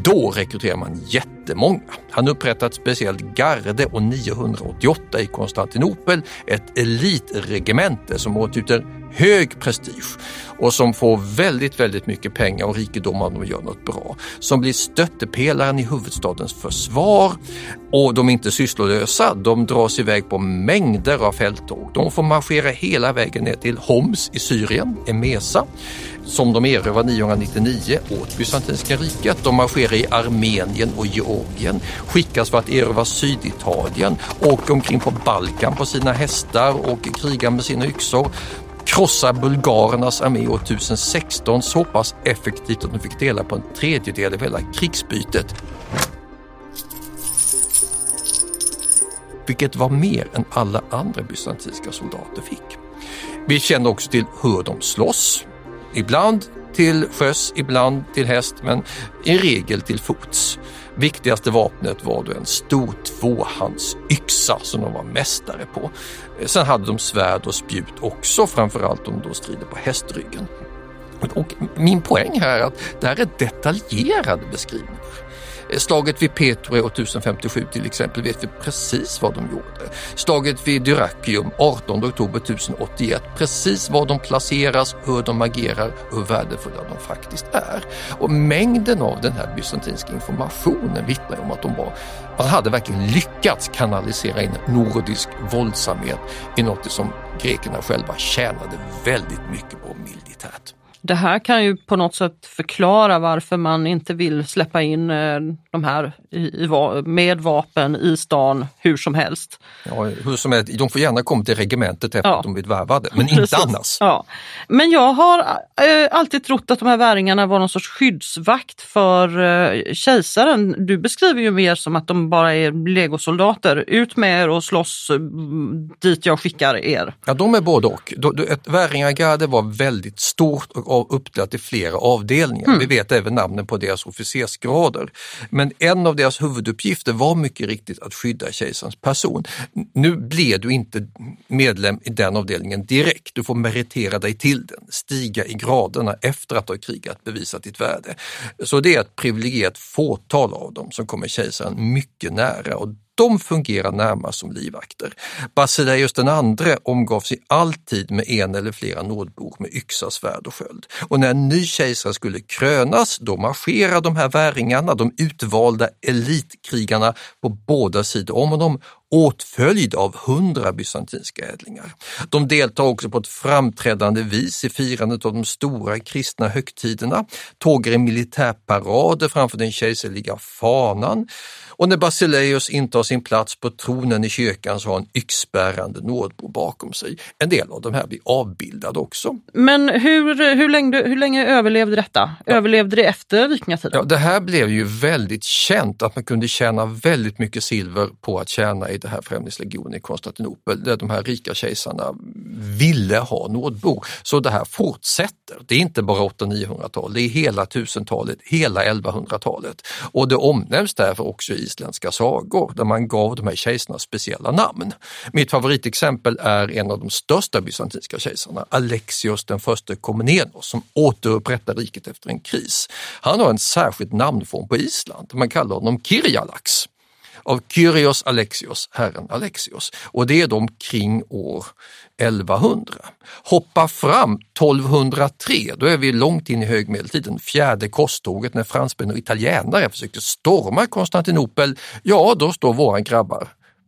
Då rekryterar man jättemånga. Han upprättar ett speciellt garde och 988 i Konstantinopel ett elitregemente som åtnjuter hög prestige och som får väldigt, väldigt mycket pengar och rikedom om de gör något bra. Som blir stöttepelaren i huvudstadens försvar och de är inte sysslolösa. De dras iväg på mängder av fälttåg. De får marschera hela vägen ner till Homs i Syrien, Emesa som de erövrar 999 åt Bysantinska riket. De marscherar i Armenien och Georgien, skickas för att erövra Syditalien, åker omkring på Balkan på sina hästar och krigar med sina yxor krossa bulgarernas armé år 1016 så pass effektivt att de fick dela på en tredjedel av hela krigsbytet. Vilket var mer än alla andra bysantinska soldater fick. Vi känner också till hur de slåss. Ibland till sjöss, ibland till häst, men i regel till fots. Viktigaste vapnet var då en stor tvåhandsyxa som de var mästare på. Sen hade de svärd och spjut också, framförallt om de strider på hästryggen. Och min poäng här är att det här är detaljerade beskrivningar. Slaget vid Petroe 1057 till exempel vet vi precis vad de gjorde. Slaget vid Dyrrachium 18 oktober 1081, precis var de placeras, hur de agerar, hur värdefulla de faktiskt är. Och mängden av den här bysantinska informationen vittnar om att de var, man hade verkligen lyckats kanalisera in nordisk våldsamhet i något som grekerna själva tjänade väldigt mycket på militärt. Det här kan ju på något sätt förklara varför man inte vill släppa in eh, de här med vapen i stan hur som helst. Ja, hur som helst. De får gärna komma till regementet efter ja. att de blivit värvade, men Precis. inte annars. Ja. Men jag har äh, alltid trott att de här väringarna var någon sorts skyddsvakt för äh, kejsaren. Du beskriver ju mer som att de bara är legosoldater. Ut med er och slåss dit jag skickar er. Ja, de är både och. Ett väringagarde var väldigt stort och uppdelat i flera avdelningar. Mm. Vi vet även namnen på deras officersgrader. Men en av deras huvuduppgifter var mycket riktigt att skydda kejsarens person. Nu blev du inte medlem i den avdelningen direkt, du får meritera dig till den, stiga i graderna efter att ha krigat, bevisat ditt värde. Så det är ett privilegierat fåtal av dem som kommer kejsaren mycket nära och de fungerar närmast som livvakter. Basileus den andre omgav sig alltid med en eller flera nådbor med yxa, svärd och sköld. Och när en ny kejsare skulle krönas, då marscherade de här väringarna, de utvalda elitkrigarna på båda sidor om honom åtföljd av hundra bysantinska ädlingar. De deltar också på ett framträdande vis i firandet av de stora kristna högtiderna, tågar i militärparader framför den kejserliga fanan och när Basileus intar sin plats på tronen i kyrkan så har han yxbärande nådbro bakom sig. En del av de här blir avbildade också. Men hur, hur, länge, hur länge överlevde detta? Ja. Överlevde det efter vikingatiden? Ja, det här blev ju väldigt känt att man kunde tjäna väldigt mycket silver på att tjäna i det här främlingslegionen i Konstantinopel där de här rika kejsarna ville ha nådbor. Så det här fortsätter. Det är inte bara 800-900-tal, det är hela 1000-talet, hela 1100-talet. Och det omnämns därför också i isländska sagor där man gav de här kejsarna speciella namn. Mitt favoritexempel är en av de största bysantinska kejsarna, Alexios den förste Komnenos som återupprättar riket efter en kris. Han har en särskild namnform på Island, man kallar honom Kirjalax av Kyrios Alexios, herren Alexios. Och det är de kring år 1100. Hoppa fram 1203, då är vi långt in i högmedeltiden, fjärde korståget när fransmän och italienare försökte storma Konstantinopel. Ja, då står våra grabbar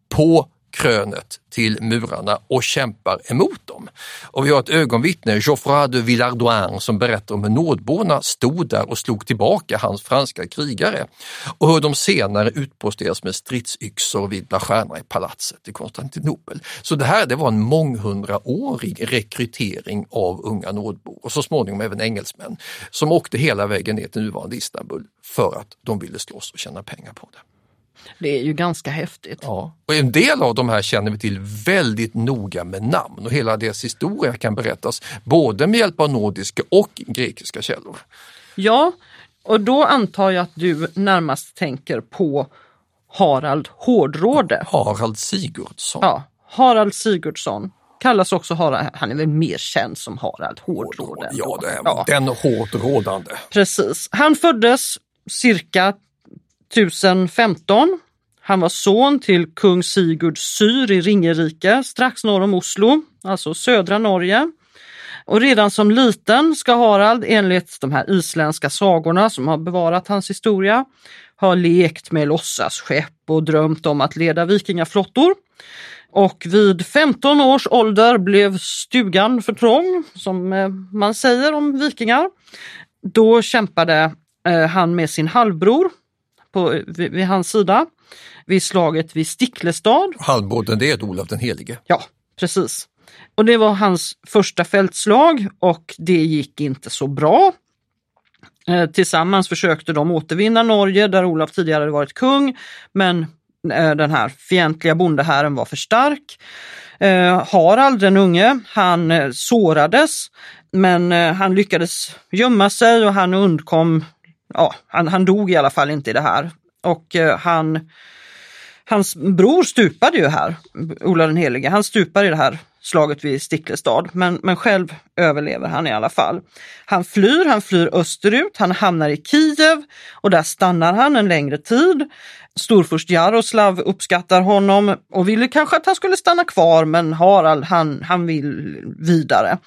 på krönet till murarna och kämpar emot dem. Och vi har ett ögonvittne, Geoffroy de Villardoin, som berättar om hur nordborna stod där och slog tillbaka hans franska krigare och hur de senare utposterades med stridsyxor vid Blacherna i palatset i Konstantinopel. Så det här det var en månghundraårig rekrytering av unga nordbor och så småningom även engelsmän som åkte hela vägen ner till nuvarande Istanbul för att de ville slåss och tjäna pengar på det. Det är ju ganska häftigt. Ja. Och en del av de här känner vi till väldigt noga med namn och hela deras historia kan berättas både med hjälp av nordiska och grekiska källor. Ja, och då antar jag att du närmast tänker på Harald Hårdråde. Harald Sigurdsson. Ja, Harald Sigurdsson kallas också Harald, han är väl mer känd som Harald Hårdråde. Ja, det är, ja. den hårt rådande. Precis. Han föddes cirka 1015. Han var son till kung Sigurd Syr i Ringerike strax norr om Oslo, alltså södra Norge. Och redan som liten ska Harald enligt de här isländska sagorna som har bevarat hans historia ha lekt med låtsasskepp och drömt om att leda vikingaflottor. Och vid 15 års ålder blev stugan för trång, som eh, man säger om vikingar. Då kämpade eh, han med sin halvbror på, vid, vid hans sida vid slaget vid Sticklestad. Halvbrodern det är Olof den helige. Ja, precis. Och det var hans första fältslag och det gick inte så bra. Eh, tillsammans försökte de återvinna Norge där Olof tidigare hade varit kung men eh, den här fientliga bondehären var för stark. Eh, Harald den unge, han sårades men han lyckades gömma sig och han undkom ja, han, han dog i alla fall inte i det här. Och eh, han, hans bror stupade ju här, Ola den helige, han stupar i det här slaget vid Sticklestad, men, men själv överlever han i alla fall. Han flyr, han flyr österut, han hamnar i Kiev och där stannar han en längre tid. Storfurst Jaroslav uppskattar honom och ville kanske att han skulle stanna kvar men Harald han, han vill vidare.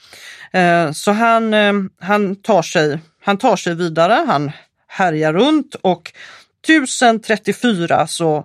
Eh, så han, eh, han, tar sig, han tar sig vidare, han härjar runt och 1034 så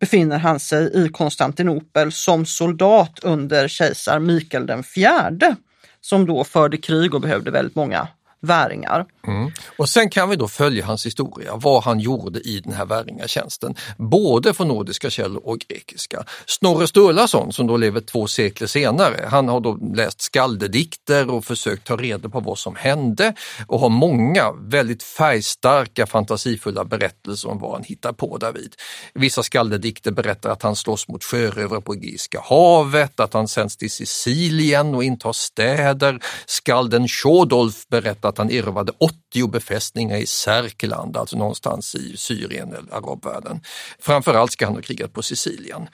befinner han sig i Konstantinopel som soldat under kejsar Mikael den fjärde som då förde krig och behövde väldigt många väringar. Mm. Och sen kan vi då följa hans historia, vad han gjorde i den här väringatjänsten, både från nordiska källor och grekiska. Snorre Sturlason som då lever två sekler senare, han har då läst skaldedikter och försökt ta reda på vad som hände och har många väldigt färgstarka fantasifulla berättelser om vad han hittar på därvid. Vissa skaldedikter berättar att han slåss mot sjörövare på Egeiska havet, att han sänds till Sicilien och intar städer. Skalden Shodolf berättar att han erövrade 80 befästningar i Särkland, alltså någonstans i Syrien eller arabvärlden. Framförallt ska han ha krigat på Sicilien.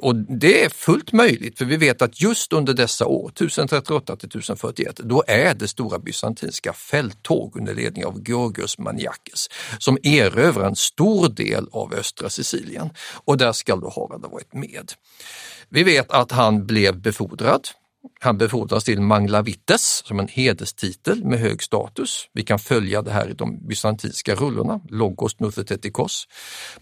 Och det är fullt möjligt för vi vet att just under dessa år, 1038 till 1041, då är det stora bysantinska fälttåg under ledning av Georgios Maniakes som erövrar en stor del av östra Sicilien och där ska då Harald ha varit med. Vi vet att han blev befordrad han befordras till Manglavites som en hederstitel med hög status. Vi kan följa det här i de bysantinska rullorna, Logos Nuthetetikos.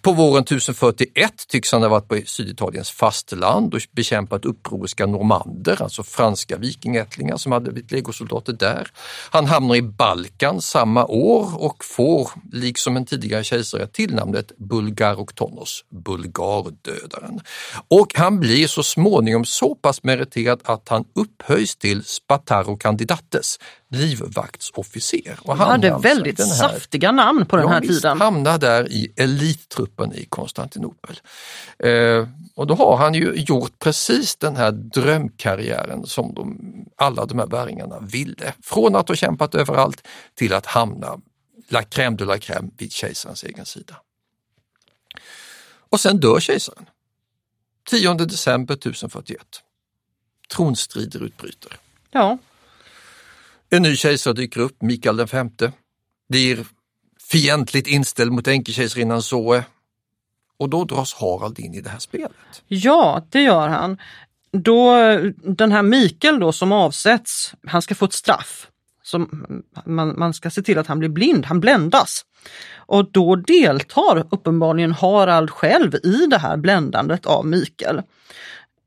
På våren 1041 tycks han ha varit på Syditaliens fastland och bekämpat upproriska normander, alltså franska vikingättlingar som hade blivit legosoldater där. Han hamnar i Balkan samma år och får, liksom en tidigare kejsare, tillnamnet Bulgaroktonos, bulgardödaren. Och han blir så småningom så pass meriterad att han upphöjs till Spataro Candidates, livvaktsofficer. Och han hade alltså väldigt här, saftiga namn på den här visst, tiden. hamnar där i elittruppen i Konstantinopel. Eh, och då har han ju gjort precis den här drömkarriären som de, alla de här väringarna ville. Från att ha kämpat överallt till att hamna la crème de la crème vid kejsarens egen sida. Och sen dör kejsaren. 10 december 1041 tronstrider utbryter. Ja. En ny kejsare dyker upp, Mikael V, blir fientligt inställd mot enkekejsarinnan Zoe och då dras Harald in i det här spelet. Ja, det gör han. Då, den här Mikael då som avsätts, han ska få ett straff. Som man, man ska se till att han blir blind, han bländas. Och då deltar uppenbarligen Harald själv i det här bländandet av Mikael.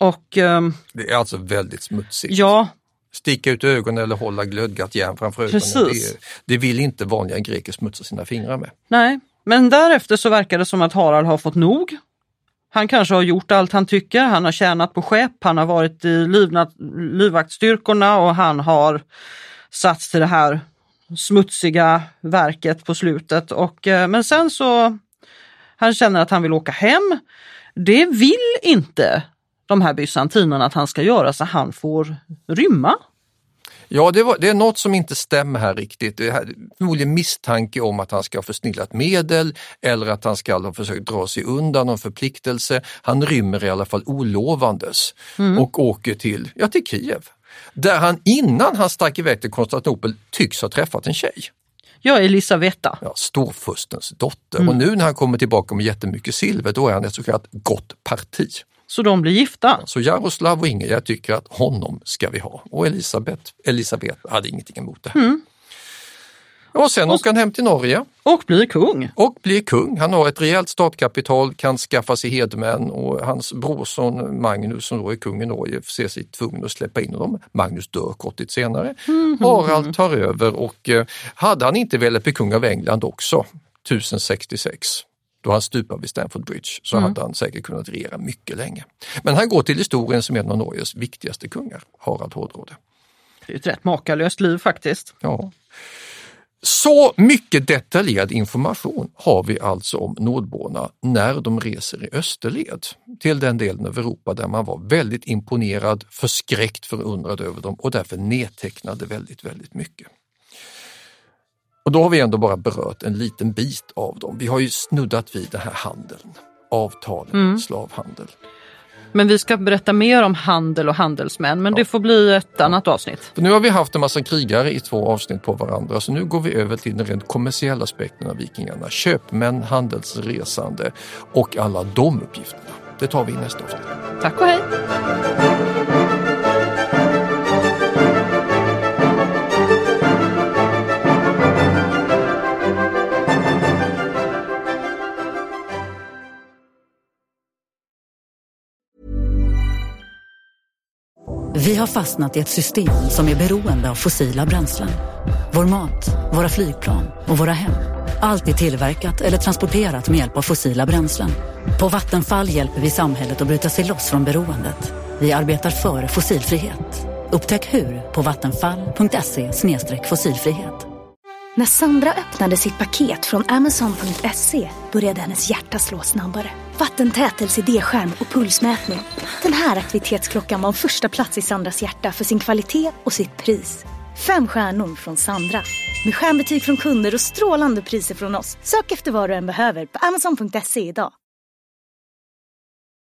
Och, um, det är alltså väldigt smutsigt. Ja. Sticka ut ögonen eller hålla glödgat järn framför ögonen. Det, det, vill inte vanliga greker smutsa sina fingrar med. Nej, men därefter så verkar det som att Harald har fått nog. Han kanske har gjort allt han tycker, han har tjänat på skepp, han har varit i livvaktstyrkorna och han har satts till det här smutsiga verket på slutet. Och, eh, men sen så, han känner att han vill åka hem. Det vill inte de här bysantinerna att han ska göra så han får rymma. Ja, det, var, det, är något som inte stämmer här riktigt. Det är förmodligen misstanke om att han ska ha försnillat medel eller att han ska ha försökt dra sig undan någon förpliktelse. Han rymmer i alla fall olovandes mm. och åker till, ja, till Kiev. Där han innan han stack iväg till Konstantinopel tycks ha träffat en tjej. Ja, Elisaveta. Ja, storfurstens dotter. Mm. Och nu när han kommer tillbaka med jättemycket silver, då är han ett så kallat gott parti. Så de blir gifta. Så Jaroslav och Ingrid, tycker att honom ska vi ha. Och Elisabeth, Elisabeth hade ingenting emot det. Mm. Och sen och, åker han hem till Norge. Och blir kung. Och blir kung. Han har ett rejält startkapital, kan skaffa sig hedmän och hans brorson Magnus som då är kung i Norge ser sig tvungen att släppa in honom. Magnus dör kort tid senare. Mm, Harald tar över och eh, hade han inte velat bli kung av England också 1066 då han stupade vid Stamford Bridge så mm. hade han säkert kunnat regera mycket länge. Men han går till historien som en av Norges viktigaste kungar, Harald Hårdråde. Det är ett rätt makalöst liv faktiskt. Ja. Så mycket detaljerad information har vi alltså om nordborna när de reser i österled till den delen av Europa där man var väldigt imponerad, förskräckt, förundrad över dem och därför nedtecknade väldigt, väldigt mycket. Och då har vi ändå bara berört en liten bit av dem. Vi har ju snuddat vid den här handeln, avtalen, mm. slavhandel. Men vi ska berätta mer om handel och handelsmän, men ja. det får bli ett annat avsnitt. För nu har vi haft en massa krigare i två avsnitt på varandra, så nu går vi över till den rent kommersiella aspekten av vikingarna. Köpmän, handelsresande och alla de uppgifterna. Det tar vi i nästa avsnitt. Tack och hej! Vi har fastnat i ett system som är beroende av fossila bränslen. Vår mat, våra flygplan och våra hem. Allt är tillverkat eller transporterat med hjälp av fossila bränslen. På Vattenfall hjälper vi samhället att bryta sig loss från beroendet. Vi arbetar för fossilfrihet. Upptäck hur på vattenfall.se fossilfrihet. När Sandra öppnade sitt paket från Amazon.se började hennes hjärta slå snabbare. Vattentät LCD-skärm och pulsmätning. Den här aktivitetsklockan var första plats i Sandras hjärta för sin kvalitet och sitt pris. Fem stjärnor från Sandra. Med stjärnbetyg från kunder och strålande priser från oss. Sök efter vad du än behöver på amazon.se idag.